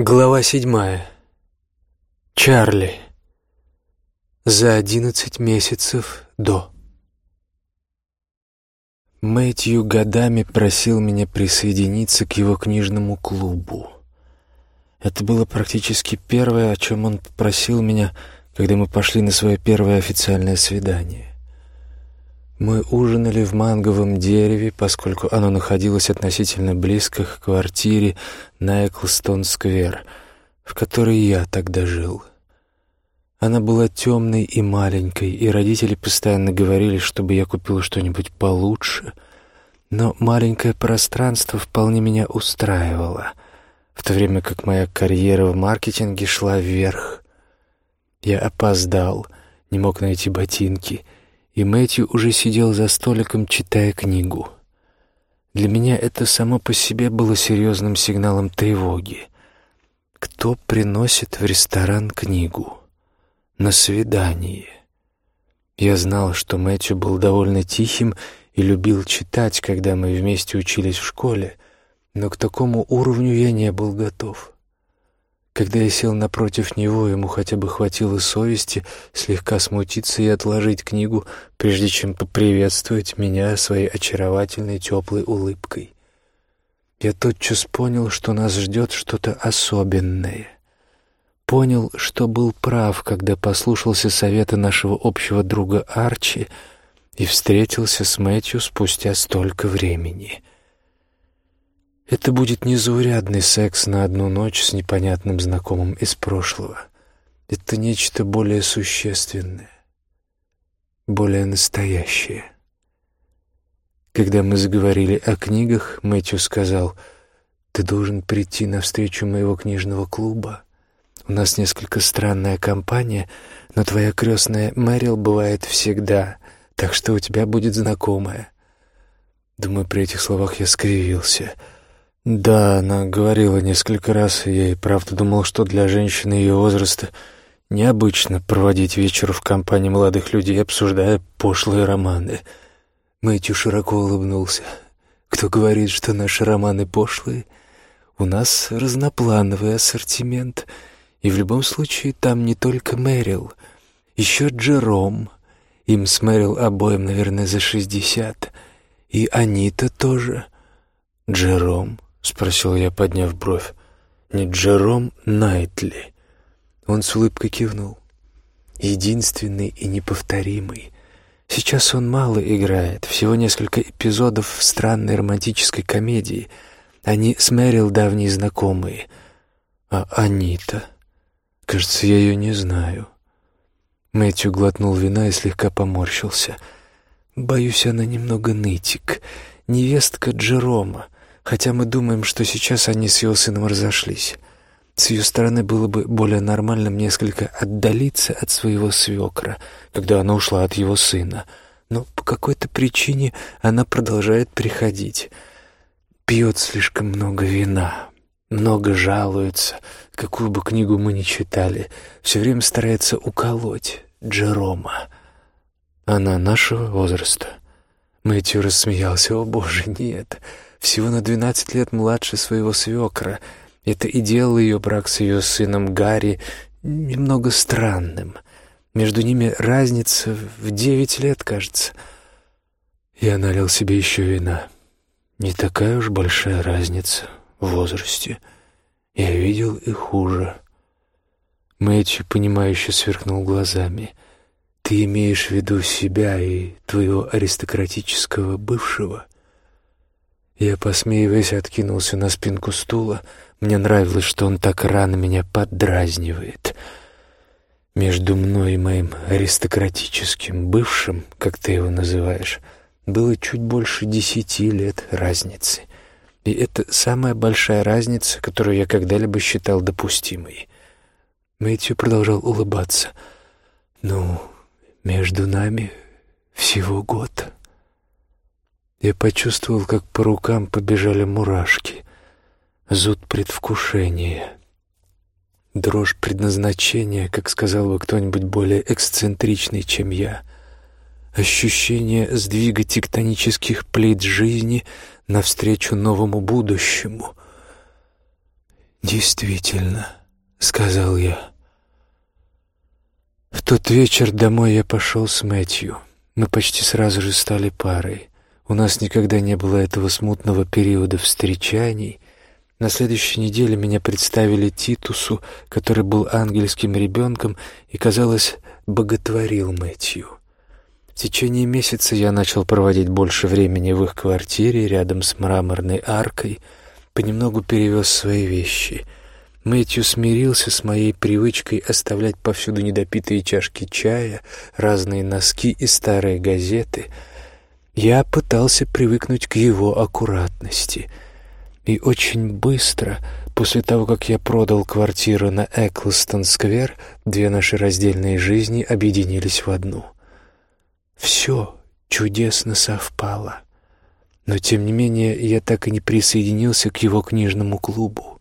Глава седьмая. Чарли. За одиннадцать месяцев до. Мэтью годами просил меня присоединиться к его книжному клубу. Это было практически первое, о чем он попросил меня, когда мы пошли на свое первое официальное свидание. Мы ужинали в манговом дереве, поскольку оно находилось относительно близко к квартире на Эклстон-сквер, в которой я тогда жил. Она была темной и маленькой, и родители постоянно говорили, чтобы я купил что-нибудь получше, но маленькое пространство вполне меня устраивало, в то время как моя карьера в маркетинге шла вверх. Я опоздал, не мог найти ботинки — и Мэтью уже сидел за столиком, читая книгу. Для меня это само по себе было серьезным сигналом тревоги. Кто приносит в ресторан книгу? На свидание. Я знал, что Мэтью был довольно тихим и любил читать, когда мы вместе учились в школе, но к такому уровню я не был готов. Когда я сел напротив него, ему хотя бы хватило совести слегка смутиться и отложить книгу, прежде чем поприветствовать меня своей очаровательной теплой улыбкой. Я тотчас понял, что нас ждет что-то особенное. Понял, что был прав, когда послушался совета нашего общего друга Арчи и встретился с Мэтью спустя столько времени — это будет незаурядный секс на одну ночь с непонятным знакомым из прошлого. Это нечто более существенное, более настоящее. Когда мы заговорили о книгах, Мэтью сказал, «Ты должен прийти на встречу моего книжного клуба. У нас несколько странная компания, но твоя крестная Мэрил бывает всегда, так что у тебя будет знакомая». Думаю, при этих словах я скривился — да, она говорила несколько раз, и я и правда думал, что для женщины ее возраста необычно проводить вечер в компании молодых людей, обсуждая пошлые романы. Мэтью широко улыбнулся. Кто говорит, что наши романы пошлые? У нас разноплановый ассортимент, и в любом случае там не только Мэрил, еще Джером. Им с Мэрил обоим, наверное, за шестьдесят. И Анита тоже. Джером — спросил я, подняв бровь. «Не Джером Найтли?» Он с улыбкой кивнул. «Единственный и неповторимый. Сейчас он мало играет, всего несколько эпизодов в странной романтической комедии. Они с Мэрил давние знакомые. А Анита? Кажется, я ее не знаю». Мэтью глотнул вина и слегка поморщился. «Боюсь, она немного нытик. Невестка Джерома» хотя мы думаем, что сейчас они с его сыном разошлись. С ее стороны было бы более нормальным несколько отдалиться от своего свекра, когда она ушла от его сына. Но по какой-то причине она продолжает приходить. Пьет слишком много вина, много жалуется, какую бы книгу мы ни читали, все время старается уколоть Джерома. Она нашего возраста. Мэтью рассмеялся. «О, боже, нет!» Всего на двенадцать лет младше своего свекра. Это и делало ее брак с ее сыном Гарри немного странным. Между ними разница в девять лет, кажется. Я налил себе еще вина. Не такая уж большая разница в возрасте. Я видел и хуже. Мэтью, понимающе сверкнул глазами. «Ты имеешь в виду себя и твоего аристократического бывшего?» Я, посмеиваясь, откинулся на спинку стула. Мне нравилось, что он так рано меня поддразнивает. Между мной и моим аристократическим бывшим, как ты его называешь, было чуть больше десяти лет разницы. И это самая большая разница, которую я когда-либо считал допустимой. Мэтью продолжал улыбаться. «Ну, между нами всего год». Я почувствовал, как по рукам побежали мурашки. Зуд предвкушения. Дрожь предназначения, как сказал бы кто-нибудь более эксцентричный, чем я. Ощущение сдвига тектонических плит жизни навстречу новому будущему. «Действительно», — сказал я. В тот вечер домой я пошел с Мэтью. Мы почти сразу же стали парой. У нас никогда не было этого смутного периода встречаний. На следующей неделе меня представили Титусу, который был ангельским ребенком и, казалось, боготворил Мэтью. В течение месяца я начал проводить больше времени в их квартире рядом с мраморной аркой, понемногу перевез свои вещи — Мэтью смирился с моей привычкой оставлять повсюду недопитые чашки чая, разные носки и старые газеты. Я пытался привыкнуть к его аккуратности. И очень быстро, после того, как я продал квартиру на Эклстон-сквер, две наши раздельные жизни объединились в одну. Все чудесно совпало. Но, тем не менее, я так и не присоединился к его книжному клубу.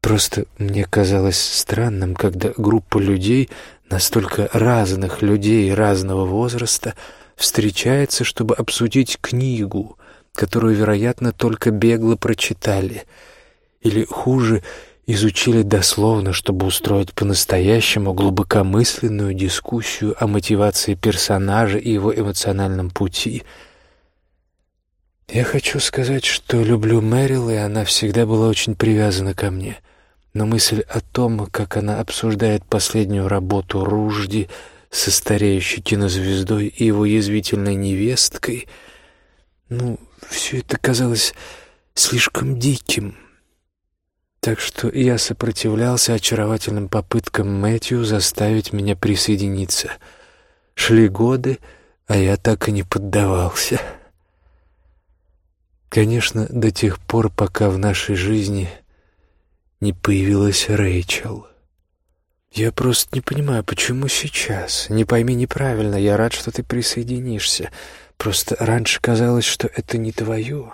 Просто мне казалось странным, когда группа людей, настолько разных людей разного возраста, встречается, чтобы обсудить книгу, которую, вероятно, только бегло прочитали, или, хуже, изучили дословно, чтобы устроить по-настоящему глубокомысленную дискуссию о мотивации персонажа и его эмоциональном пути. Я хочу сказать, что люблю Мэрил, и она всегда была очень привязана ко мне — но мысль о том, как она обсуждает последнюю работу Ружди со стареющей кинозвездой и его язвительной невесткой, ну, все это казалось слишком диким. Так что я сопротивлялся очаровательным попыткам Мэтью заставить меня присоединиться. Шли годы, а я так и не поддавался. Конечно, до тех пор, пока в нашей жизни не появилась Рэйчел. Я просто не понимаю, почему сейчас? Не пойми неправильно, я рад, что ты присоединишься. Просто раньше казалось, что это не твое.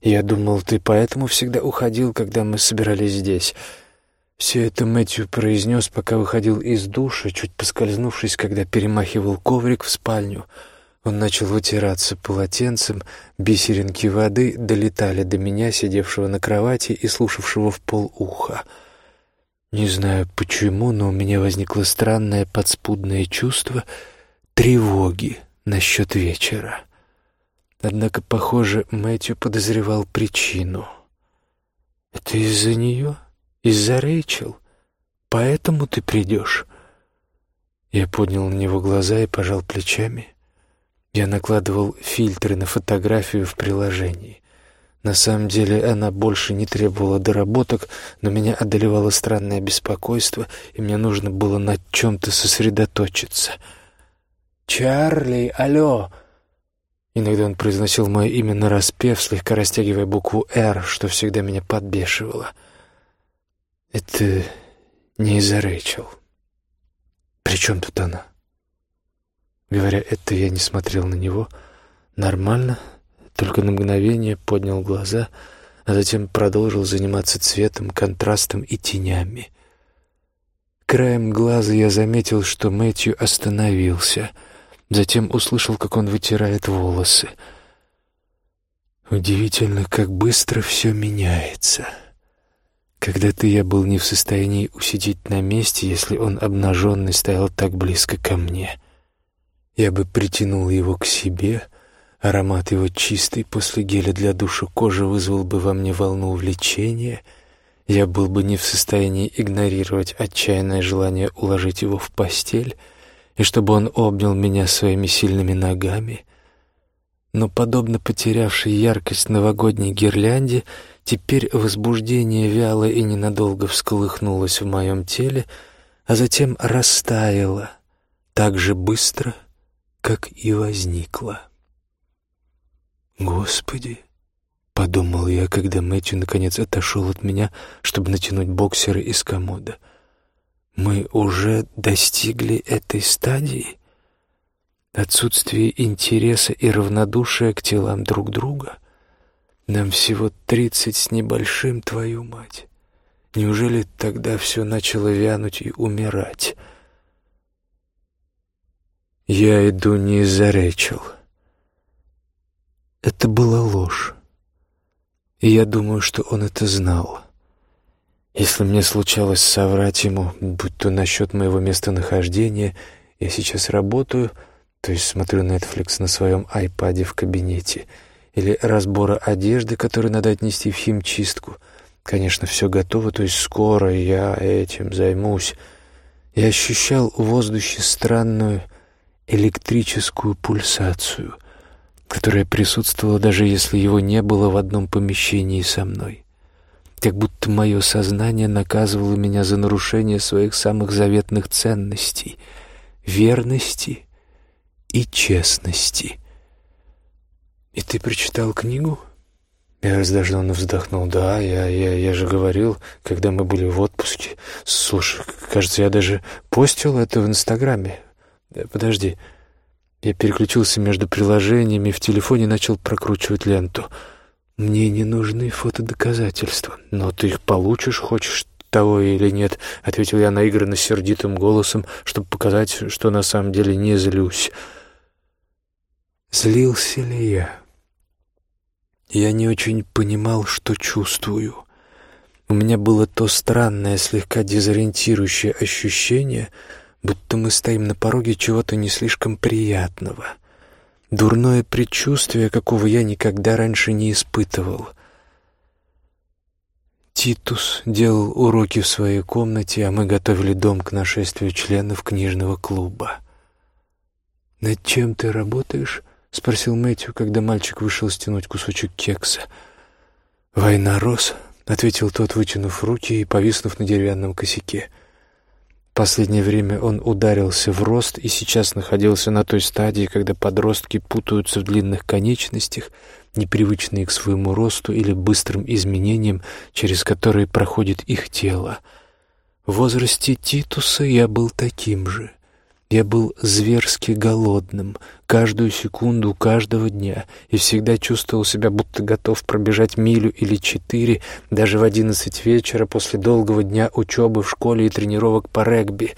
Я думал, ты поэтому всегда уходил, когда мы собирались здесь. Все это Мэтью произнес, пока выходил из душа, чуть поскользнувшись, когда перемахивал коврик в спальню — он начал вытираться полотенцем, бисеринки воды долетали до меня, сидевшего на кровати и слушавшего в пол уха. Не знаю почему, но у меня возникло странное подспудное чувство тревоги насчет вечера. Однако, похоже, Мэтью подозревал причину. «Это из-за нее? Из-за Рэйчел? Поэтому ты придешь?» Я поднял на него глаза и пожал плечами. Я накладывал фильтры на фотографию в приложении. На самом деле она больше не требовала доработок, но меня одолевало странное беспокойство, и мне нужно было над чем-то сосредоточиться. «Чарли, алло!» Иногда он произносил мое имя нараспев, слегка растягивая букву «Р», что всегда меня подбешивало. «Это не из-за Рэйчел. При чем тут она?» Говоря это, я не смотрел на него. Нормально, только на мгновение поднял глаза, а затем продолжил заниматься цветом, контрастом и тенями. Краем глаза я заметил, что Мэтью остановился. Затем услышал, как он вытирает волосы. Удивительно, как быстро все меняется. Когда-то я был не в состоянии усидеть на месте, если он обнаженный стоял так близко ко мне — я бы притянул его к себе, аромат его чистый после геля для душа кожи вызвал бы во мне волну увлечения, я был бы не в состоянии игнорировать отчаянное желание уложить его в постель и чтобы он обнял меня своими сильными ногами. Но, подобно потерявшей яркость новогодней гирлянде, теперь возбуждение вяло и ненадолго всколыхнулось в моем теле, а затем растаяло так же быстро — как и возникла. «Господи!» — подумал я, когда Мэтью наконец отошел от меня, чтобы натянуть боксеры из комода. «Мы уже достигли этой стадии?» Отсутствие интереса и равнодушия к телам друг друга. Нам всего тридцать с небольшим, твою мать. Неужели тогда все начало вянуть и умирать?» Я иду не из-за Рэйчел. Это была ложь. И я думаю, что он это знал. Если мне случалось соврать ему, будь то насчет моего местонахождения, я сейчас работаю, то есть смотрю Netflix на своем айпаде в кабинете, или разбора одежды, которую надо отнести в химчистку. Конечно, все готово, то есть скоро я этим займусь. Я ощущал в воздухе странную электрическую пульсацию, которая присутствовала даже если его не было в одном помещении со мной как будто мое сознание наказывало меня за нарушение своих самых заветных ценностей — верности и честности. «И ты прочитал книгу?» Я раздраженно вздохнул. «Да, я, я, я же говорил, когда мы были в отпуске. Слушай, кажется, я даже постил это в Инстаграме. Подожди». Я переключился между приложениями в телефоне и начал прокручивать ленту — «Мне не нужны фотодоказательства, но ты их получишь, хочешь того или нет», — ответил я наигранно сердитым голосом, чтобы показать, что на самом деле не злюсь. Злился ли я? Я не очень понимал, что чувствую. У меня было то странное, слегка дезориентирующее ощущение, будто мы стоим на пороге чего-то не слишком приятного — Дурное предчувствие, какого я никогда раньше не испытывал. Титус делал уроки в своей комнате, а мы готовили дом к нашествию членов книжного клуба. «Над чем ты работаешь?» — спросил Мэтью, когда мальчик вышел стянуть кусочек кекса. «Война рос», — ответил тот, вытянув руки и повиснув на деревянном косяке. — Последнее время он ударился в рост и сейчас находился на той стадии, когда подростки путаются в длинных конечностях, непривычные к своему росту или быстрым изменениям, через которые проходит их тело. В возрасте Титуса я был таким же — я был зверски голодным каждую секунду каждого дня и всегда чувствовал себя, будто готов пробежать милю или четыре даже в одиннадцать вечера после долгого дня учебы в школе и тренировок по регби.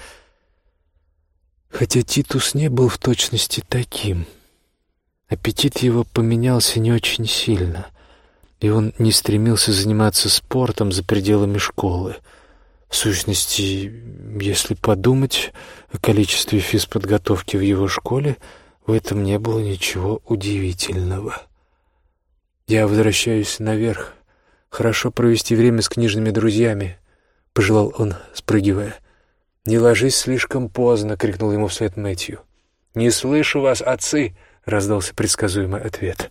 Хотя Титус не был в точности таким. Аппетит его поменялся не очень сильно, и он не стремился заниматься спортом за пределами школы — в сущности, если подумать о количестве физподготовки в его школе, в этом не было ничего удивительного. «Я возвращаюсь наверх. Хорошо провести время с книжными друзьями», — пожелал он, спрыгивая. «Не ложись слишком поздно», — крикнул ему вслед Мэтью. «Не слышу вас, отцы!» — раздался предсказуемый ответ.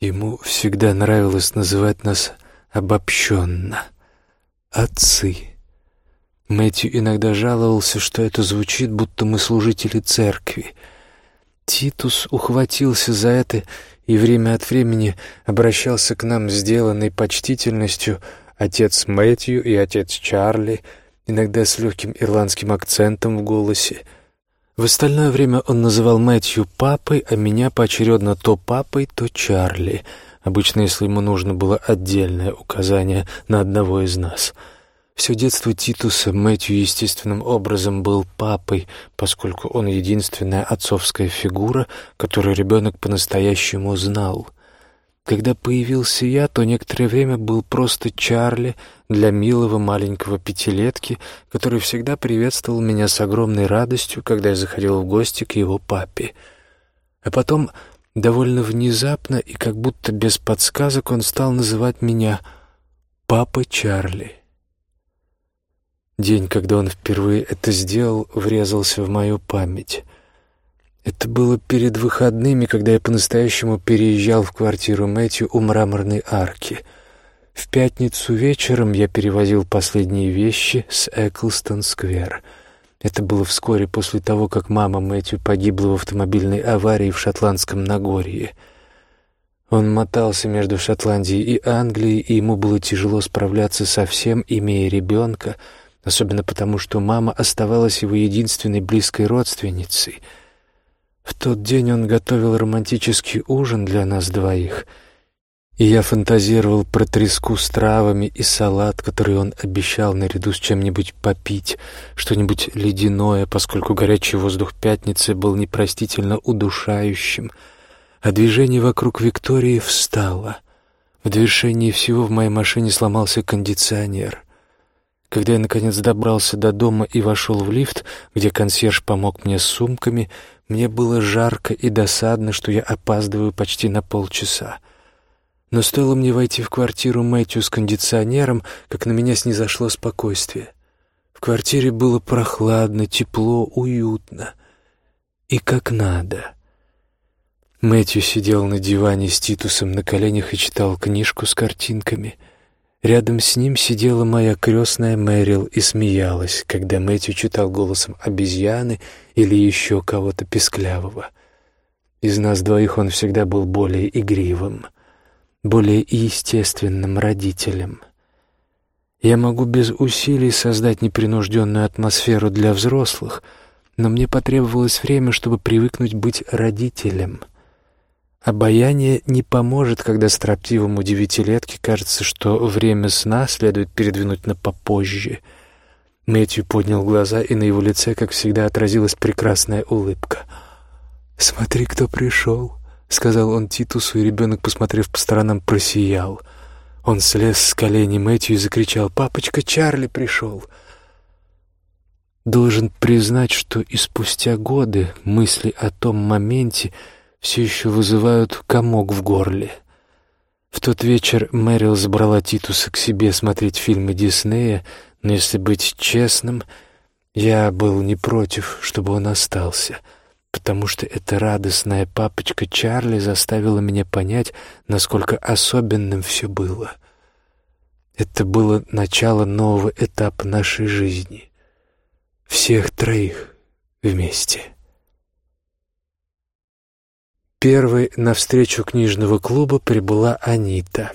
Ему всегда нравилось называть нас обобщенно — отцы. Мэтью иногда жаловался, что это звучит, будто мы служители церкви. Титус ухватился за это и время от времени обращался к нам сделанной почтительностью отец Мэтью и отец Чарли, иногда с легким ирландским акцентом в голосе. В остальное время он называл Мэтью папой, а меня поочередно то папой, то Чарли — Обычно, если ему нужно было отдельное указание на одного из нас. Все детство Титуса Мэтью естественным образом был папой, поскольку он единственная отцовская фигура, которую ребенок по-настоящему знал. Когда появился я, то некоторое время был просто Чарли для милого маленького пятилетки, который всегда приветствовал меня с огромной радостью, когда я заходил в гости к его папе. А потом Довольно внезапно и как будто без подсказок он стал называть меня «папа Чарли». День, когда он впервые это сделал, врезался в мою память. Это было перед выходными, когда я по-настоящему переезжал в квартиру Мэтью у мраморной арки. В пятницу вечером я перевозил последние вещи с Эклстон-сквер — это было вскоре после того, как мама Мэтью погибла в автомобильной аварии в Шотландском Нагорье. Он мотался между Шотландией и Англией, и ему было тяжело справляться со всем, имея ребенка, особенно потому, что мама оставалась его единственной близкой родственницей. В тот день он готовил романтический ужин для нас двоих — и я фантазировал про треску с травами и салат, который он обещал наряду с чем-нибудь попить, что-нибудь ледяное, поскольку горячий воздух пятницы был непростительно удушающим, а движение вокруг Виктории встало. В движении всего в моей машине сломался кондиционер. Когда я, наконец, добрался до дома и вошел в лифт, где консьерж помог мне с сумками, мне было жарко и досадно, что я опаздываю почти на полчаса. Но стоило мне войти в квартиру Мэтью с кондиционером, как на меня снизошло спокойствие. В квартире было прохладно, тепло, уютно. И как надо. Мэтью сидел на диване с Титусом на коленях и читал книжку с картинками. Рядом с ним сидела моя крестная Мэрил и смеялась, когда Мэтью читал голосом обезьяны или еще кого-то песклявого. Из нас двоих он всегда был более игривым более естественным родителем. Я могу без усилий создать непринужденную атмосферу для взрослых, но мне потребовалось время, чтобы привыкнуть быть родителем. Обаяние не поможет, когда строптивому девятилетке кажется, что время сна следует передвинуть на попозже. Мэтью поднял глаза, и на его лице, как всегда, отразилась прекрасная улыбка. «Смотри, кто пришел!» — сказал он Титусу, и ребенок, посмотрев по сторонам, просиял. Он слез с коленей Мэтью и закричал «Папочка Чарли пришел!» Должен признать, что и спустя годы мысли о том моменте все еще вызывают комок в горле. В тот вечер Мэрил забрала Титуса к себе смотреть фильмы Диснея, но, если быть честным, я был не против, чтобы он остался — потому что эта радостная папочка Чарли заставила меня понять, насколько особенным все было. Это было начало нового этапа нашей жизни. Всех троих вместе. Первой на встречу книжного клуба прибыла Анита.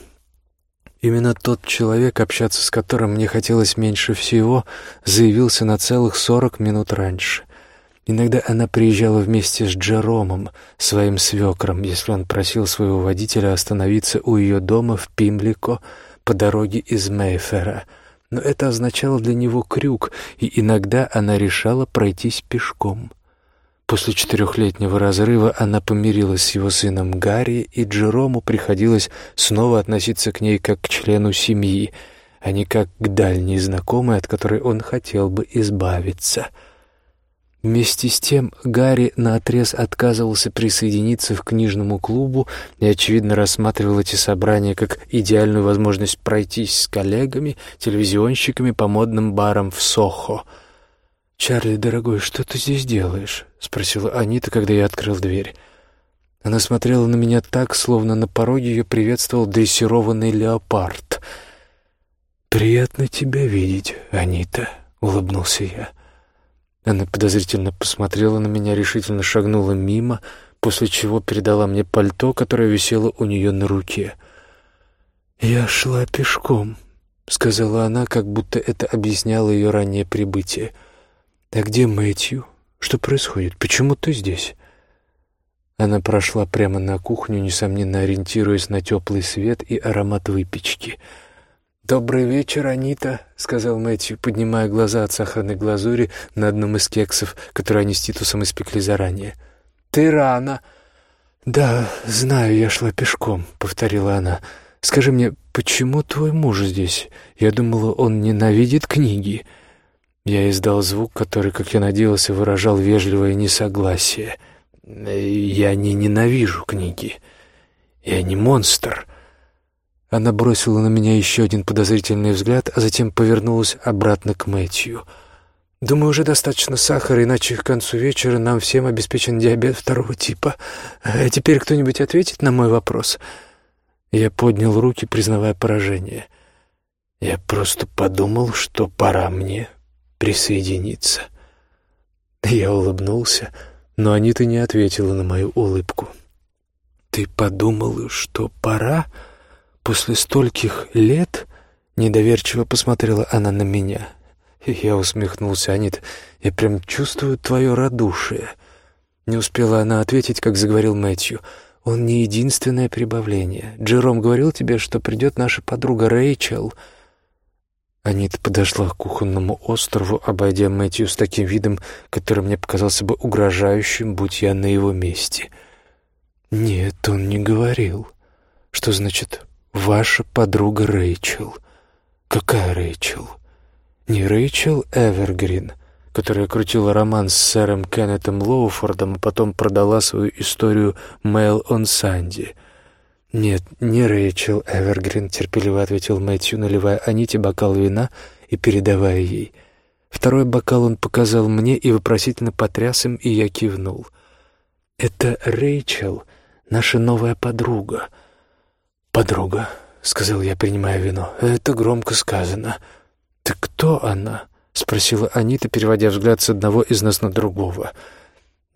Именно тот человек, общаться с которым мне хотелось меньше всего, заявился на целых сорок минут раньше. Иногда она приезжала вместе с Джеромом, своим свекром, если он просил своего водителя остановиться у ее дома в Пимлико по дороге из Мейфера. Но это означало для него крюк, и иногда она решала пройтись пешком. После четырехлетнего разрыва она помирилась с его сыном Гарри, и Джерому приходилось снова относиться к ней как к члену семьи, а не как к дальней знакомой, от которой он хотел бы избавиться — Вместе с тем Гарри наотрез отказывался присоединиться к книжному клубу и, очевидно, рассматривал эти собрания как идеальную возможность пройтись с коллегами, телевизионщиками по модным барам в Сохо. «Чарли, дорогой, что ты здесь делаешь?» — спросила Анита, когда я открыл дверь. Она смотрела на меня так, словно на пороге ее приветствовал дрессированный леопард. «Приятно тебя видеть, Анита», — улыбнулся я. Она подозрительно посмотрела на меня, решительно шагнула мимо, после чего передала мне пальто, которое висело у нее на руке. «Я шла пешком», — сказала она, как будто это объясняло ее раннее прибытие. «А где Мэтью? Что происходит? Почему ты здесь?» Она прошла прямо на кухню, несомненно ориентируясь на теплый свет и аромат выпечки — «Добрый вечер, Анита», — сказал Мэтью, поднимая глаза от сахарной глазури на одном из кексов, которые они с Титусом испекли заранее. «Ты рано». «Да, знаю, я шла пешком», — повторила она. «Скажи мне, почему твой муж здесь? Я думала, он ненавидит книги». Я издал звук, который, как я надеялся, выражал вежливое несогласие. «Я не ненавижу книги. Я не монстр». Она бросила на меня еще один подозрительный взгляд, а затем повернулась обратно к Мэтью. «Думаю, уже достаточно сахара, иначе к концу вечера нам всем обеспечен диабет второго типа. А теперь кто-нибудь ответит на мой вопрос?» Я поднял руки, признавая поражение. Я просто подумал, что пора мне присоединиться. Я улыбнулся, но Анита не ответила на мою улыбку. «Ты подумал, что пора?» После стольких лет недоверчиво посмотрела она на меня. Я усмехнулся, Анит, я прям чувствую твое радушие. Не успела она ответить, как заговорил Мэтью. Он не единственное прибавление. Джером говорил тебе, что придет наша подруга Рэйчел. Анита подошла к кухонному острову, обойдя Мэтью с таким видом, который мне показался бы угрожающим, будь я на его месте. «Нет, он не говорил. Что значит «Ваша подруга Рэйчел». «Какая Рэйчел?» Не Рэйчел Эвергрин, которая крутила роман с сэром Кеннетом Лоуфордом, а потом продала свою историю «Mail on Sunday». «Нет, не Рэйчел Эвергрин», — терпеливо ответил Мэтью, наливая Аните бокал вина и передавая ей. Второй бокал он показал мне и вопросительно потряс им, и я кивнул. «Это Рэйчел, наша новая подруга». «Подруга», — сказал я, принимая вино. «Это громко сказано». «Так кто она?» — спросила Анита, переводя взгляд с одного из нас на другого.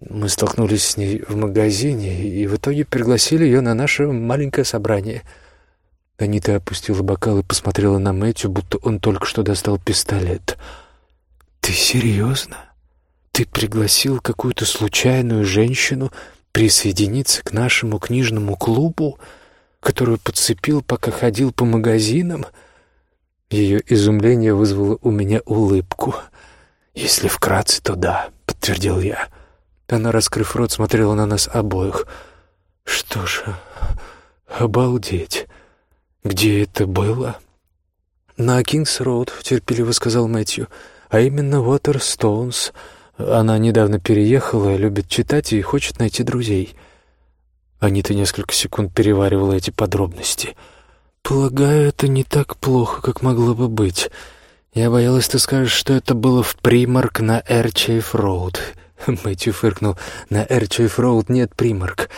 Мы столкнулись с ней в магазине и в итоге пригласили ее на наше маленькое собрание. Анита опустила бокал и посмотрела на Мэтью, будто он только что достал пистолет. «Ты серьезно? Ты пригласил какую-то случайную женщину присоединиться к нашему книжному клубу?» Которую подцепил, пока ходил по магазинам. Ее изумление вызвало у меня улыбку. «Если вкратце, то да», — подтвердил я. Она, раскрыв рот, смотрела на нас обоих. «Что ж, обалдеть! Где это было?» «На Кингс-Роуд», — терпеливо сказал Мэтью, — «а именно Waterstones. Она недавно переехала, любит читать и хочет найти друзей». Анита несколько секунд переваривала эти подробности. «Полагаю, это не так плохо, как могло бы быть. Я боялась, ты скажешь, что это было в Primark на Эрчейф-Роуд». Мэтью фыркнул. «На Эрчейф-Роуд нет примарк».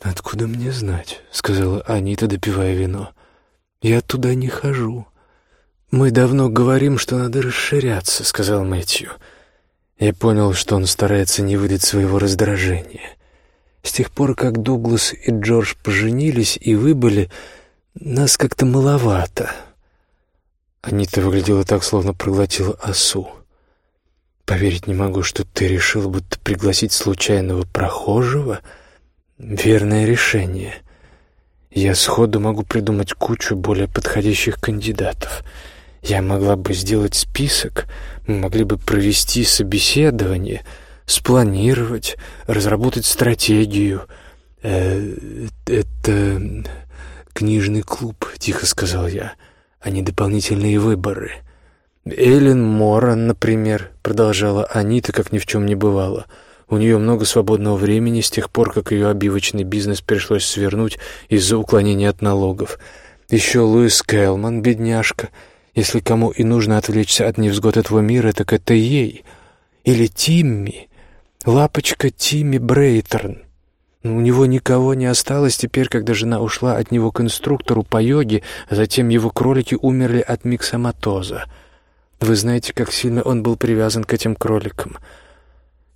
«Откуда мне знать?» — сказала Анита, допивая вино. «Я туда не хожу». «Мы давно говорим, что надо расширяться», — сказал Мэтью. Я понял, что он старается не выдать своего раздражения. С тех пор, как Дуглас и Джордж поженились и выбыли, нас как-то маловато. Анита выглядела так, словно проглотила осу. Поверить не могу, что ты решил, будто пригласить случайного прохожего — верное решение. Я сходу могу придумать кучу более подходящих кандидатов. Я могла бы сделать список, мы могли бы провести собеседование — спланировать, разработать стратегию. Э, это книжный клуб, тихо сказал я, а не дополнительные выборы. Эллен Моран, например, продолжала Анита, как ни в чем не бывало. У нее много свободного времени с тех пор, как ее обивочный бизнес пришлось свернуть из-за уклонения от налогов. Еще Луис Кэлман, бедняжка. Если кому и нужно отвлечься от невзгод этого мира, так это ей. Или Тимми. Лапочка Тимми Брейтерн. У него никого не осталось теперь, когда жена ушла от него к инструктору по йоге, а затем его кролики умерли от миксоматоза. Вы знаете, как сильно он был привязан к этим кроликам.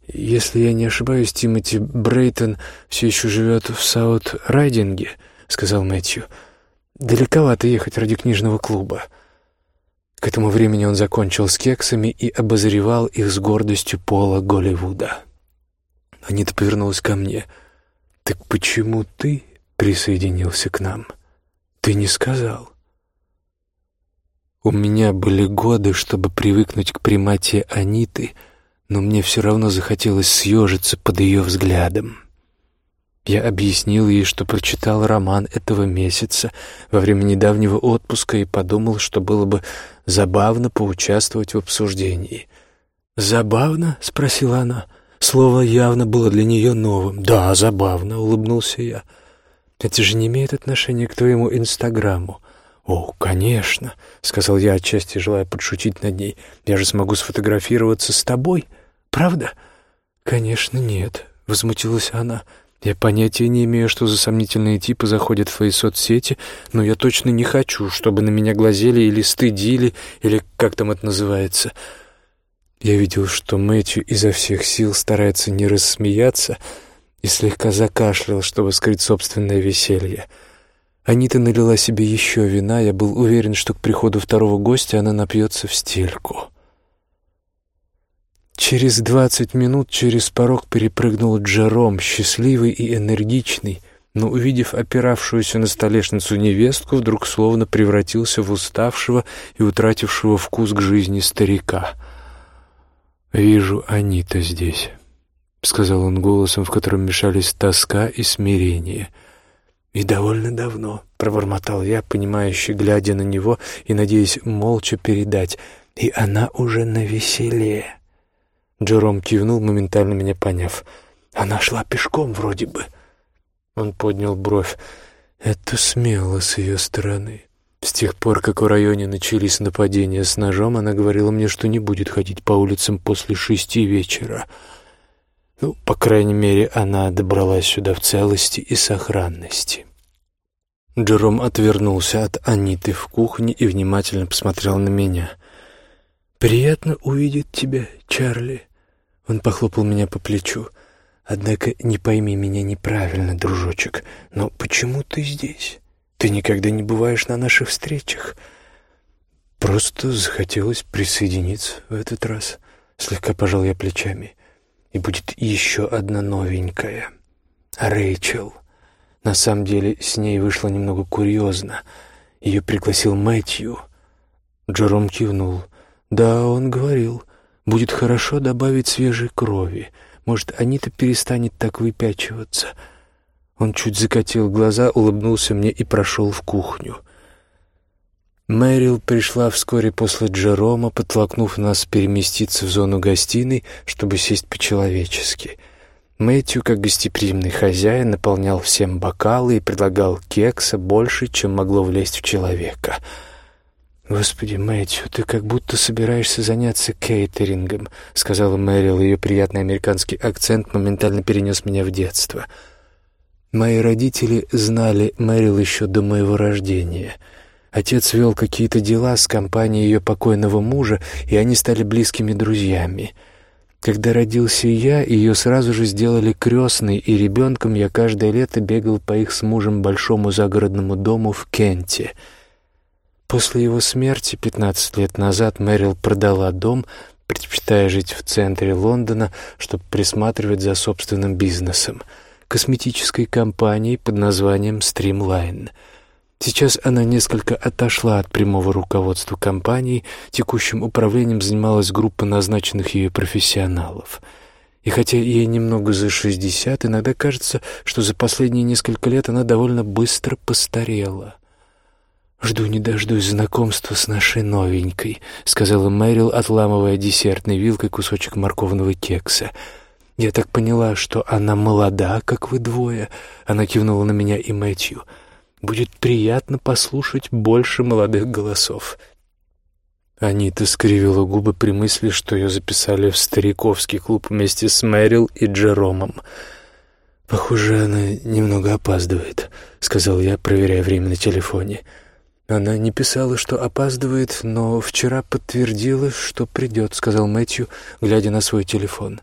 Если я не ошибаюсь, Тимоти Брейтон все еще живет в Саут-Райдинге, сказал Мэтью. Далековато ехать ради книжного клуба. К этому времени он закончил с кексами и обозревал их с гордостью пола Голливуда. Анита повернулась ко мне. «Так почему ты присоединился к нам? Ты не сказал». У меня были годы, чтобы привыкнуть к примате Аниты, но мне все равно захотелось съежиться под ее взглядом. Я объяснил ей, что прочитал роман этого месяца во время недавнего отпуска и подумал, что было бы забавно поучаствовать в обсуждении. «Забавно?» — спросила она. — Слово явно было для нее новым. «Да, забавно», — улыбнулся я. «Это же не имеет отношения к твоему Инстаграму». «О, конечно», — сказал я, отчасти желая подшутить над ней. «Я же смогу сфотографироваться с тобой, правда?» «Конечно, нет», — возмутилась она. «Я понятия не имею, что за сомнительные типы заходят в твои соцсети, но я точно не хочу, чтобы на меня глазели или стыдили, или как там это называется». Я видел, что Мэтью изо всех сил старается не рассмеяться и слегка закашлял, чтобы скрыть собственное веселье. Анита налила себе еще вина, я был уверен, что к приходу второго гостя она напьется в стельку. Через двадцать минут через порог перепрыгнул Джером, счастливый и энергичный, но, увидев опиравшуюся на столешницу невестку, вдруг словно превратился в уставшего и утратившего вкус к жизни старика — «Вижу, Анита здесь», — сказал он голосом, в котором мешались тоска и смирение. «И довольно давно», — пробормотал я, понимающий, глядя на него и надеясь молча передать. И она уже на веселе. Джером кивнул, моментально меня поняв. Она шла пешком вроде бы. Он поднял бровь. Это смело с ее стороны. С тех пор, как в районе начались нападения с ножом, она говорила мне, что не будет ходить по улицам после шести вечера. Ну, по крайней мере, она добралась сюда в целости и сохранности. Джером отвернулся от Аниты в кухне и внимательно посмотрел на меня. «Приятно увидеть тебя, Чарли». Он похлопал меня по плечу. «Однако не пойми меня неправильно, дружочек, но почему ты здесь? Ты никогда не бываешь на наших встречах». «Просто захотелось присоединиться в этот раз», — слегка пожал я плечами и будет еще одна новенькая. Рэйчел. На самом деле, с ней вышло немного курьезно. Ее пригласил Мэтью. Джером кивнул. «Да, он говорил. Будет хорошо добавить свежей крови. Может, Анита перестанет так выпячиваться». Он чуть закатил глаза, улыбнулся мне и прошел в кухню. Мэрил пришла вскоре после Джерома, подтолкнув нас переместиться в зону гостиной, чтобы сесть по-человечески. Мэтью, как гостеприимный хозяин, наполнял всем бокалы и предлагал кекса больше, чем могло влезть в человека. «Господи, Мэтью, ты как будто собираешься заняться кейтерингом», — сказала Мэрил, ее приятный американский акцент моментально перенес меня в детство. «Мои родители знали Мэрил еще до моего рождения». Отец вел какие-то дела с компанией ее покойного мужа, и они стали близкими друзьями. Когда родился я, ее сразу же сделали крестной, и ребенком я каждое лето бегал по их с мужем большому загородному дому в Кенте. После его смерти 15 лет назад Мэрил продала дом, предпочитая жить в центре Лондона, чтобы присматривать за собственным бизнесом — косметической компанией под названием «Стримлайн». Сейчас она несколько отошла от прямого руководства компании, текущим управлением занималась группа назначенных ею профессионалов. И хотя ей немного за шестьдесят, иногда кажется, что за последние несколько лет она довольно быстро постарела. «Жду не дождусь знакомства с нашей новенькой», — сказала Мэрил, отламывая десертной вилкой кусочек морковного кекса. «Я так поняла, что она молода, как вы двое», — она кивнула на меня и Мэтью. Будет приятно послушать больше молодых голосов. Анита скривила губы при мысли, что ее записали в стариковский клуб вместе с Мэрил и Джеромом. «Похоже, она немного опаздывает», — сказал я, проверяя время на телефоне. «Она не писала, что опаздывает, но вчера подтвердила, что придет», — сказал Мэтью, глядя на свой телефон.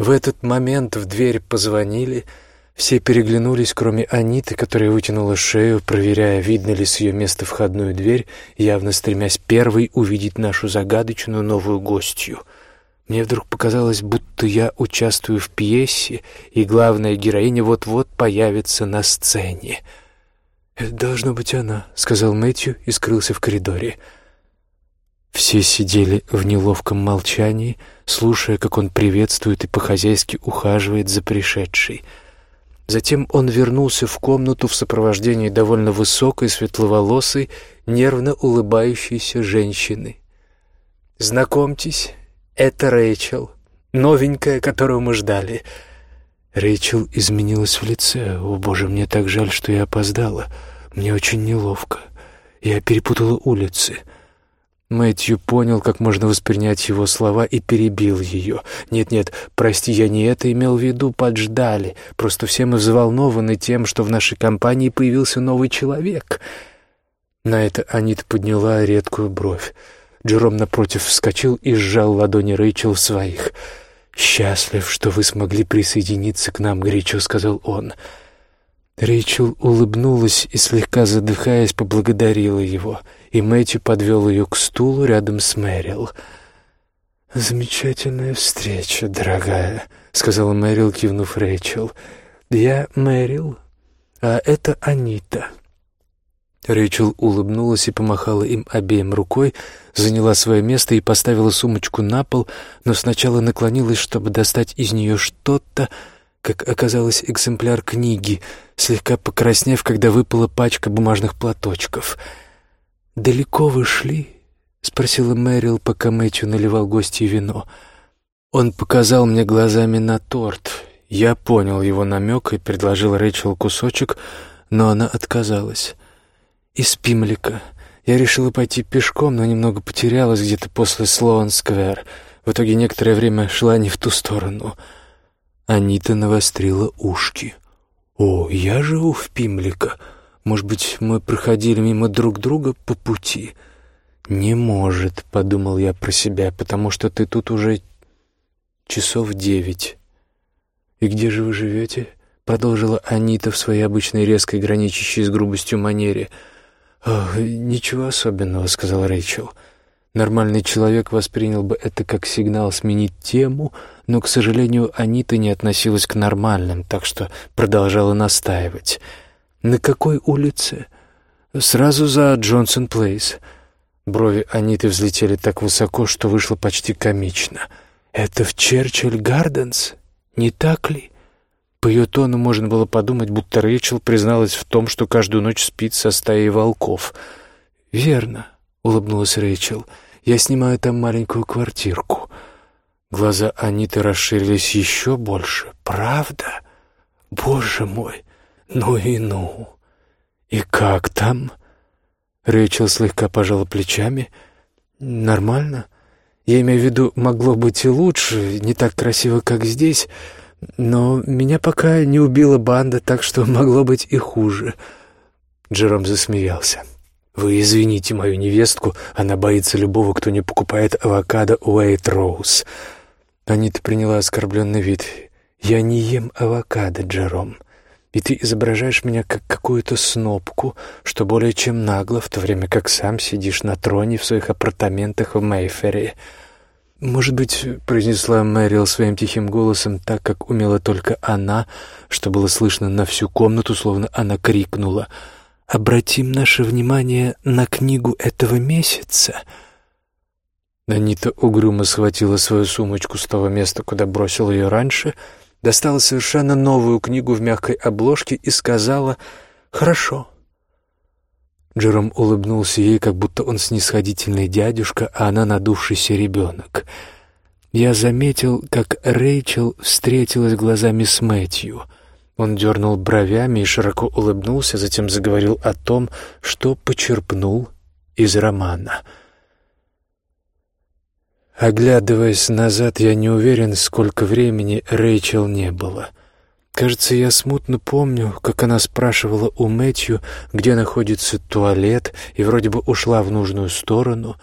В этот момент в дверь позвонили — все переглянулись, кроме Аниты, которая вытянула шею, проверяя, видно ли с ее места входную дверь, явно стремясь первой увидеть нашу загадочную новую гостью. Мне вдруг показалось, будто я участвую в пьесе, и главная героиня вот-вот появится на сцене. «Это должно быть она», — сказал Мэтью и скрылся в коридоре. Все сидели в неловком молчании, слушая, как он приветствует и по-хозяйски ухаживает за пришедшей — Затем он вернулся в комнату в сопровождении довольно высокой, светловолосой, нервно улыбающейся женщины. «Знакомьтесь, это Рэйчел, новенькая, которую мы ждали». Рэйчел изменилась в лице. «О, боже, мне так жаль, что я опоздала. Мне очень неловко. Я перепутала улицы». Мэтью понял, как можно воспринять его слова, и перебил ее. «Нет-нет, прости, я не это имел в виду, подждали. Просто все мы взволнованы тем, что в нашей компании появился новый человек». На это Анита подняла редкую бровь. Джером напротив вскочил и сжал ладони Рэйчел в своих. «Счастлив, что вы смогли присоединиться к нам», — горячо сказал он. Рэйчел улыбнулась и, слегка задыхаясь, поблагодарила его — и Мэтью подвел ее к стулу рядом с Мэрил. «Замечательная встреча, дорогая», — сказала Мэрил, кивнув Рэйчел. «Я Мэрил, а это Анита». Рэйчел улыбнулась и помахала им обеим рукой, заняла свое место и поставила сумочку на пол, но сначала наклонилась, чтобы достать из нее что-то, как оказалось, экземпляр книги, слегка покраснев, когда выпала пачка бумажных платочков — «Далеко вы шли?» — спросила Мэрил, пока Мэтью наливал гостей вино. Он показал мне глазами на торт. Я понял его намек и предложил Рэйчел кусочек, но она отказалась. Из Пимлика. Я решила пойти пешком, но немного потерялась где-то после Слоан-сквер. В итоге некоторое время шла не в ту сторону. Анита навострила ушки. «О, я живу в Пимлика. Может быть, мы проходили мимо друг друга по пути?» «Не может», — подумал я про себя, «потому что ты тут уже часов девять». «И где же вы живете?» — продолжила Анита в своей обычной резкой, граничащей с грубостью манере. «Ничего особенного», — сказал Рэйчел. Нормальный человек воспринял бы это как сигнал сменить тему, но, к сожалению, Анита не относилась к нормальным, так что продолжала настаивать. «На какой улице?» «Сразу за Джонсон Плейс». Брови Аниты взлетели так высоко, что вышло почти комично. «Это в Черчилль Гарденс, не так ли?» По ее тону можно было подумать, будто Рэйчел призналась в том, что каждую ночь спит со стаей волков. «Верно», — улыбнулась Рэйчел. «Я снимаю там маленькую квартирку». Глаза Аниты расширились еще больше. «Правда? Боже мой! Ну и ну! И как там?» Рэйчел слегка пожала плечами. «Нормально. Я имею в виду, могло быть и лучше, не так красиво, как здесь, но меня пока не убила банда, так что могло быть и хуже». Джером засмеялся. «Вы извините мою невестку, она боится любого, кто не покупает авокадо Уэйт Роуз». Анита приняла оскорбленный вид. «Я не ем авокадо, Джером и ты изображаешь меня как какую-то снопку, что более чем нагло, в то время как сам сидишь на троне в своих апартаментах в Мейфере. «Может быть, — произнесла Мэрил своим тихим голосом, так как умела только она, что было слышно на всю комнату, словно она крикнула, — обратим наше внимание на книгу этого месяца». Анита угрюмо схватила свою сумочку с того места, куда бросил ее раньше — достала совершенно новую книгу в мягкой обложке и сказала «Хорошо». Джером улыбнулся ей, как будто он снисходительный дядюшка, а она надувшийся ребенок. Я заметил, как Рэйчел встретилась глазами с Мэтью. Он дернул бровями и широко улыбнулся, затем заговорил о том, что почерпнул из романа — Оглядываясь назад, я не уверен, сколько времени Рэйчел не было. Кажется, я смутно помню, как она спрашивала у Мэтью, где находится туалет, и вроде бы ушла в нужную сторону.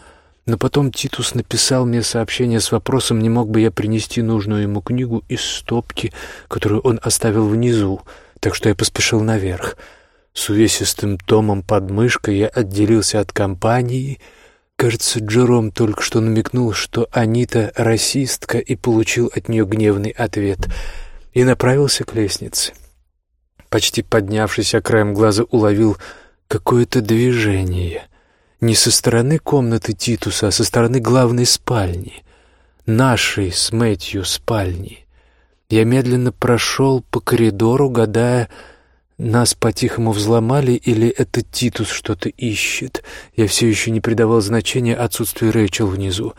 Но потом Титус написал мне сообщение с вопросом, не мог бы я принести нужную ему книгу из стопки, которую он оставил внизу, так что я поспешил наверх. С увесистым томом под мышкой я отделился от компании — Кажется, Джером только что намекнул, что Анита расистка и получил от нее гневный ответ и направился к лестнице. Почти поднявшись, а краем глаза уловил какое-то движение. Не со стороны комнаты Титуса, а со стороны главной спальни. Нашей с Мэтью спальни. Я медленно прошел по коридору, гадая, нас по-тихому взломали или это Титус что-то ищет? Я все еще не придавал значения отсутствию Рэйчел внизу.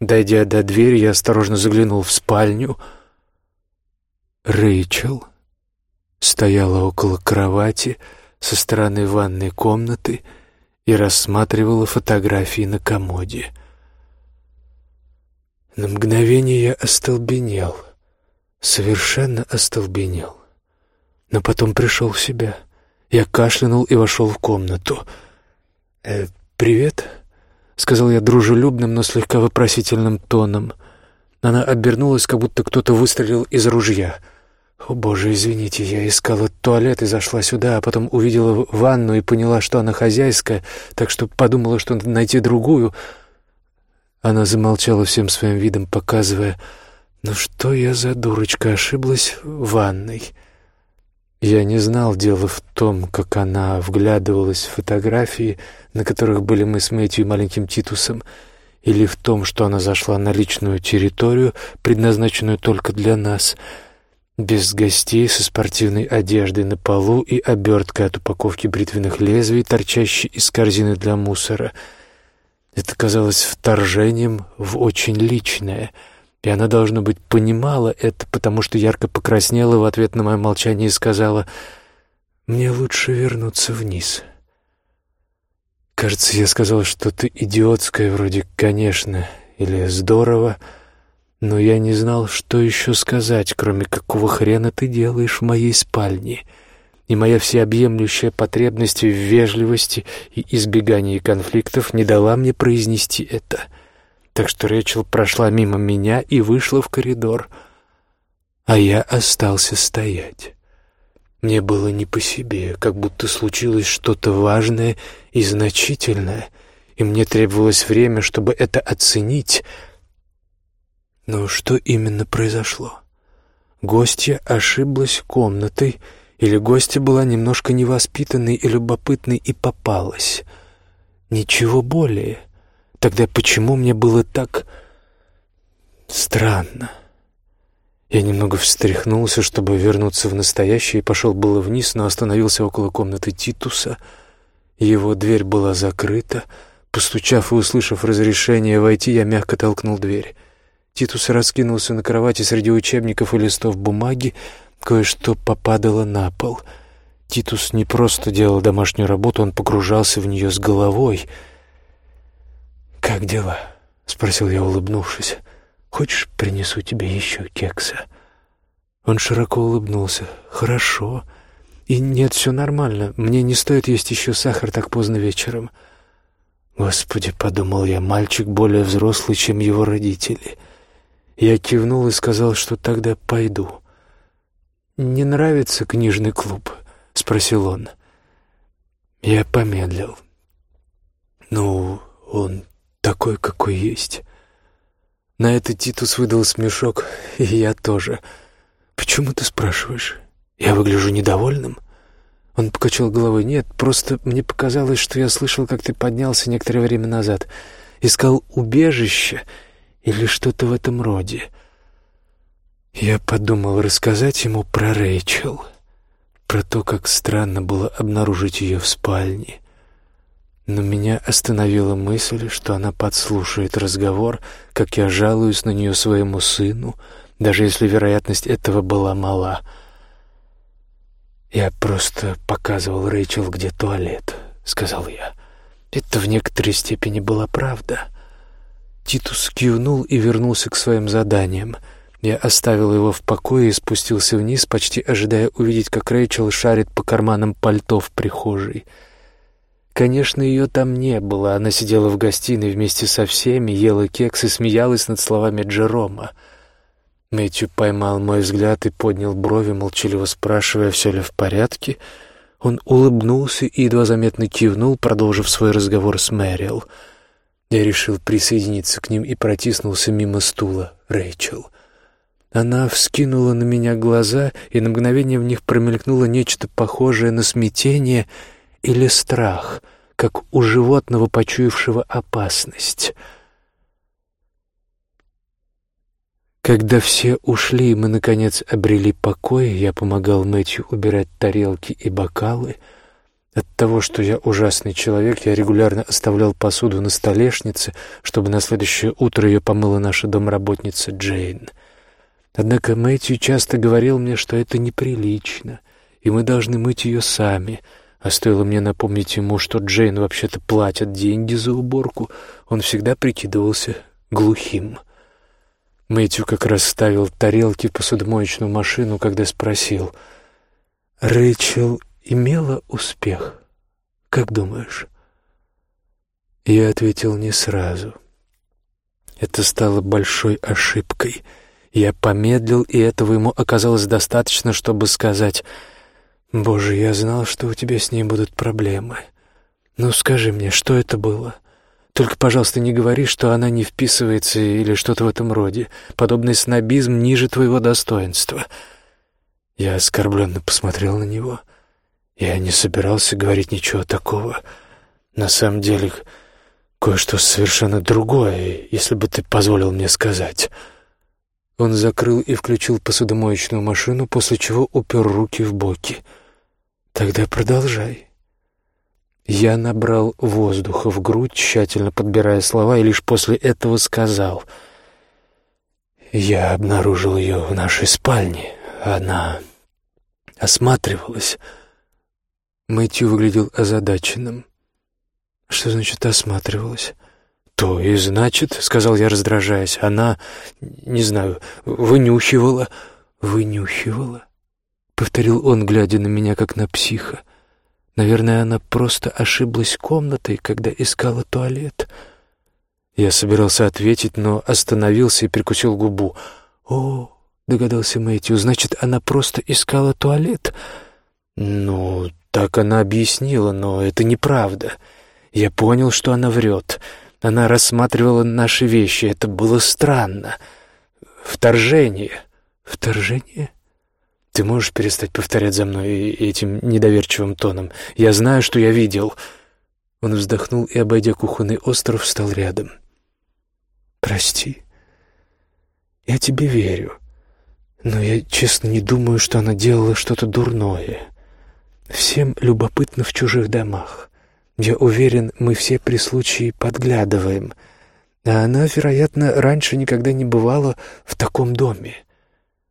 Дойдя до двери, я осторожно заглянул в спальню. Рэйчел стояла около кровати со стороны ванной комнаты и рассматривала фотографии на комоде. На мгновение я остолбенел, совершенно остолбенел но потом пришел в себя. Я кашлянул и вошел в комнату. «Э, «Привет», — сказал я дружелюбным, но слегка вопросительным тоном. Она обернулась, как будто кто-то выстрелил из ружья. «О, боже, извините, я искала туалет и зашла сюда, а потом увидела ванну и поняла, что она хозяйская, так что подумала, что надо найти другую». Она замолчала всем своим видом, показывая, «Ну что я за дурочка, ошиблась в ванной». Я не знал, дело в том, как она вглядывалась в фотографии, на которых были мы с Мэтью и маленьким Титусом, или в том, что она зашла на личную территорию, предназначенную только для нас, без гостей, со спортивной одеждой на полу и оберткой от упаковки бритвенных лезвий, торчащей из корзины для мусора. Это казалось вторжением в очень личное, и она, должно быть, понимала это, потому что ярко покраснела в ответ на мое молчание и сказала «Мне лучше вернуться вниз». Кажется, я сказал что-то идиотское, вроде «конечно» или «здорово», но я не знал, что еще сказать, кроме какого хрена ты делаешь в моей спальне. И моя всеобъемлющая потребность в вежливости и избегании конфликтов не дала мне произнести это. Так что Рэчел прошла мимо меня и вышла в коридор, а я остался стоять. Мне было не по себе, как будто случилось что-то важное и значительное, и мне требовалось время, чтобы это оценить. Но что именно произошло? Гостья ошиблась комнатой, или гостья была немножко невоспитанной и любопытной и попалась? Ничего более. Тогда почему мне было так странно? Я немного встряхнулся, чтобы вернуться в настоящее, и пошел было вниз, но остановился около комнаты Титуса. Его дверь была закрыта. Постучав и услышав разрешение войти, я мягко толкнул дверь. Титус раскинулся на кровати среди учебников и листов бумаги. Кое-что попадало на пол. Титус не просто делал домашнюю работу, он погружался в нее с головой. «Как дела?» — спросил я, улыбнувшись. Хочешь, принесу тебе еще кекса?» Он широко улыбнулся. «Хорошо. И нет, все нормально. Мне не стоит есть еще сахар так поздно вечером». «Господи», — подумал я, — «мальчик более взрослый, чем его родители». Я кивнул и сказал, что тогда пойду. «Не нравится книжный клуб?» — спросил он. Я помедлил. «Ну, он такой, какой есть. На это Титус выдал смешок, и я тоже. «Почему ты спрашиваешь? Я выгляжу недовольным?» Он покачал головой. «Нет, просто мне показалось, что я слышал, как ты поднялся некоторое время назад. Искал убежище или что-то в этом роде». Я подумал рассказать ему про Рэйчел, про то, как странно было обнаружить ее в спальне, но меня остановила мысль, что она подслушает разговор, как я жалуюсь на нее своему сыну, даже если вероятность этого была мала. «Я просто показывал Рэйчел, где туалет», — сказал я. Это в некоторой степени была правда. Титус кивнул и вернулся к своим заданиям. Я оставил его в покое и спустился вниз, почти ожидая увидеть, как Рэйчел шарит по карманам пальто в прихожей — Конечно, ее там не было. Она сидела в гостиной вместе со всеми, ела кекс и смеялась над словами Джерома. Мэтью поймал мой взгляд и поднял брови, молчаливо спрашивая, все ли в порядке. Он улыбнулся и едва заметно кивнул, продолжив свой разговор с Мэрил. Я решил присоединиться к ним и протиснулся мимо стула Рэйчел. Она вскинула на меня глаза, и на мгновение в них промелькнуло нечто похожее на смятение — или страх, как у животного, почуявшего опасность. Когда все ушли, мы, наконец, обрели покой, я помогал Мэтью убирать тарелки и бокалы. От того, что я ужасный человек, я регулярно оставлял посуду на столешнице, чтобы на следующее утро ее помыла наша домработница Джейн. Однако Мэтью часто говорил мне, что это неприлично, и мы должны мыть ее сами — а стоило мне напомнить ему, что Джейн вообще-то платят деньги за уборку, он всегда прикидывался глухим. Мэтью как раз ставил тарелки в посудомоечную машину, когда спросил, «Рэйчел имела успех? Как думаешь?» Я ответил не сразу. Это стало большой ошибкой. Я помедлил, и этого ему оказалось достаточно, чтобы сказать «Боже, я знал, что у тебя с ней будут проблемы. Ну, скажи мне, что это было? Только, пожалуйста, не говори, что она не вписывается или что-то в этом роде. Подобный снобизм ниже твоего достоинства». Я оскорбленно посмотрел на него. Я не собирался говорить ничего такого. На самом деле, кое-что совершенно другое, если бы ты позволил мне сказать». Он закрыл и включил посудомоечную машину, после чего упер руки в боки — Тогда продолжай. Я набрал воздуха в грудь, тщательно подбирая слова, и лишь после этого сказал. «Я обнаружил ее в нашей спальне. Она осматривалась». Мэтью выглядел озадаченным. «Что значит «осматривалась»?» «То и значит», — сказал я, раздражаясь, — «она, не знаю, вынюхивала». «Вынюхивала?» — повторил он, глядя на меня, как на психа. «Наверное, она просто ошиблась комнатой, когда искала туалет». Я собирался ответить, но остановился и прикусил губу. «О, — догадался Мэтью, — значит, она просто искала туалет?» «Ну, так она объяснила, но это неправда. Я понял, что она врет». Она рассматривала наши вещи. Это было странно. Вторжение. Вторжение? Ты можешь перестать повторять за мной этим недоверчивым тоном? Я знаю, что я видел. Он вздохнул и, обойдя кухонный остров, встал рядом. Прости. Я тебе верю. Но я, честно, не думаю, что она делала что-то дурное. Всем любопытно в чужих домах. Я уверен, мы все при случае подглядываем. А она, вероятно, раньше никогда не бывала в таком доме.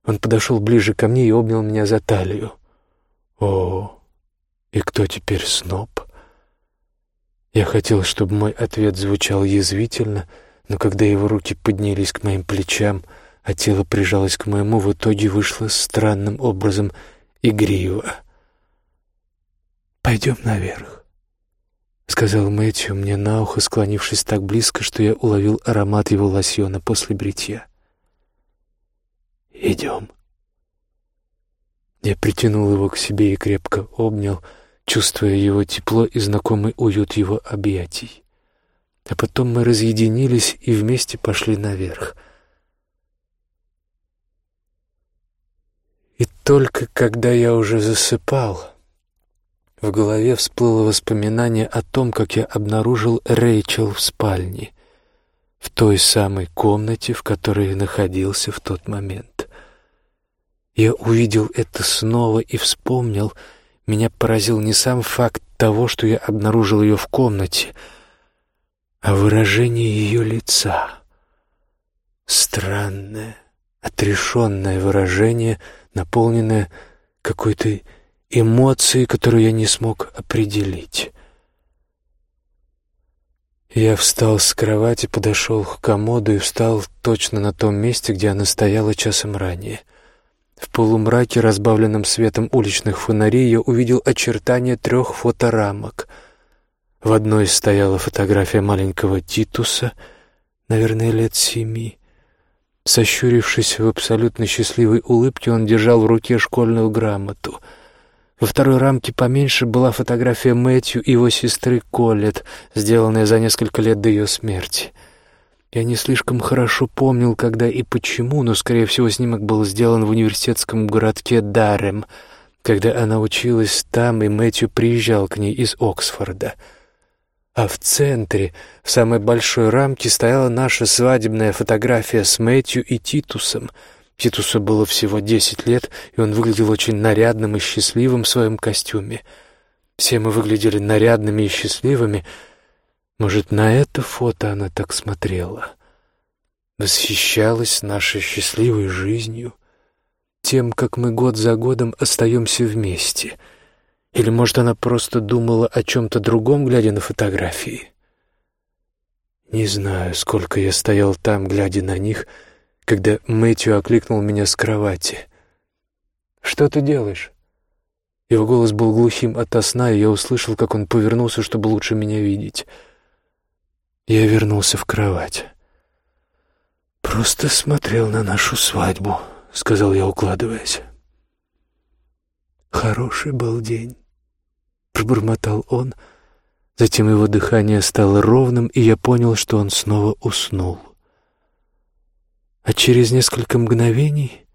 Он подошел ближе ко мне и обнял меня за талию. О, и кто теперь сноб? Я хотел, чтобы мой ответ звучал язвительно, но когда его руки поднялись к моим плечам, а тело прижалось к моему, в итоге вышло странным образом игриво. «Пойдем наверх». — сказал Мэтью мне на ухо, склонившись так близко, что я уловил аромат его лосьона после бритья. «Идем». Я притянул его к себе и крепко обнял, чувствуя его тепло и знакомый уют его объятий. А потом мы разъединились и вместе пошли наверх. И только когда я уже засыпал... В голове всплыло воспоминание о том, как я обнаружил Рэйчел в спальне, в той самой комнате, в которой находился в тот момент. Я увидел это снова и вспомнил, меня поразил не сам факт того, что я обнаружил ее в комнате, а выражение ее лица. Странное, отрешенное выражение, наполненное какой-то эмоции, которую я не смог определить. Я встал с кровати, подошел к комоду и встал точно на том месте, где она стояла часом ранее. В полумраке, разбавленном светом уличных фонарей, я увидел очертания трех фоторамок. В одной стояла фотография маленького Титуса, наверное, лет семи. Сощурившись в абсолютно счастливой улыбке, он держал в руке школьную грамоту — во второй рамке поменьше была фотография Мэтью и его сестры Коллет, сделанная за несколько лет до ее смерти. Я не слишком хорошо помнил, когда и почему, но, скорее всего, снимок был сделан в университетском городке Дарем, когда она училась там, и Мэтью приезжал к ней из Оксфорда. А в центре, в самой большой рамке, стояла наша свадебная фотография с Мэтью и Титусом — Титусу было всего десять лет, и он выглядел очень нарядным и счастливым в своем костюме. Все мы выглядели нарядными и счастливыми. Может, на это фото она так смотрела? Восхищалась нашей счастливой жизнью, тем, как мы год за годом остаемся вместе. Или, может, она просто думала о чем-то другом, глядя на фотографии? Не знаю, сколько я стоял там, глядя на них — когда Мэтью окликнул меня с кровати. «Что ты делаешь?» Его голос был глухим ото сна, и я услышал, как он повернулся, чтобы лучше меня видеть. Я вернулся в кровать. «Просто смотрел на нашу свадьбу», — сказал я, укладываясь. «Хороший был день», — пробормотал он. Затем его дыхание стало ровным, и я понял, что он снова уснул а через несколько мгновений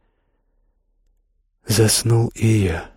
заснул и я.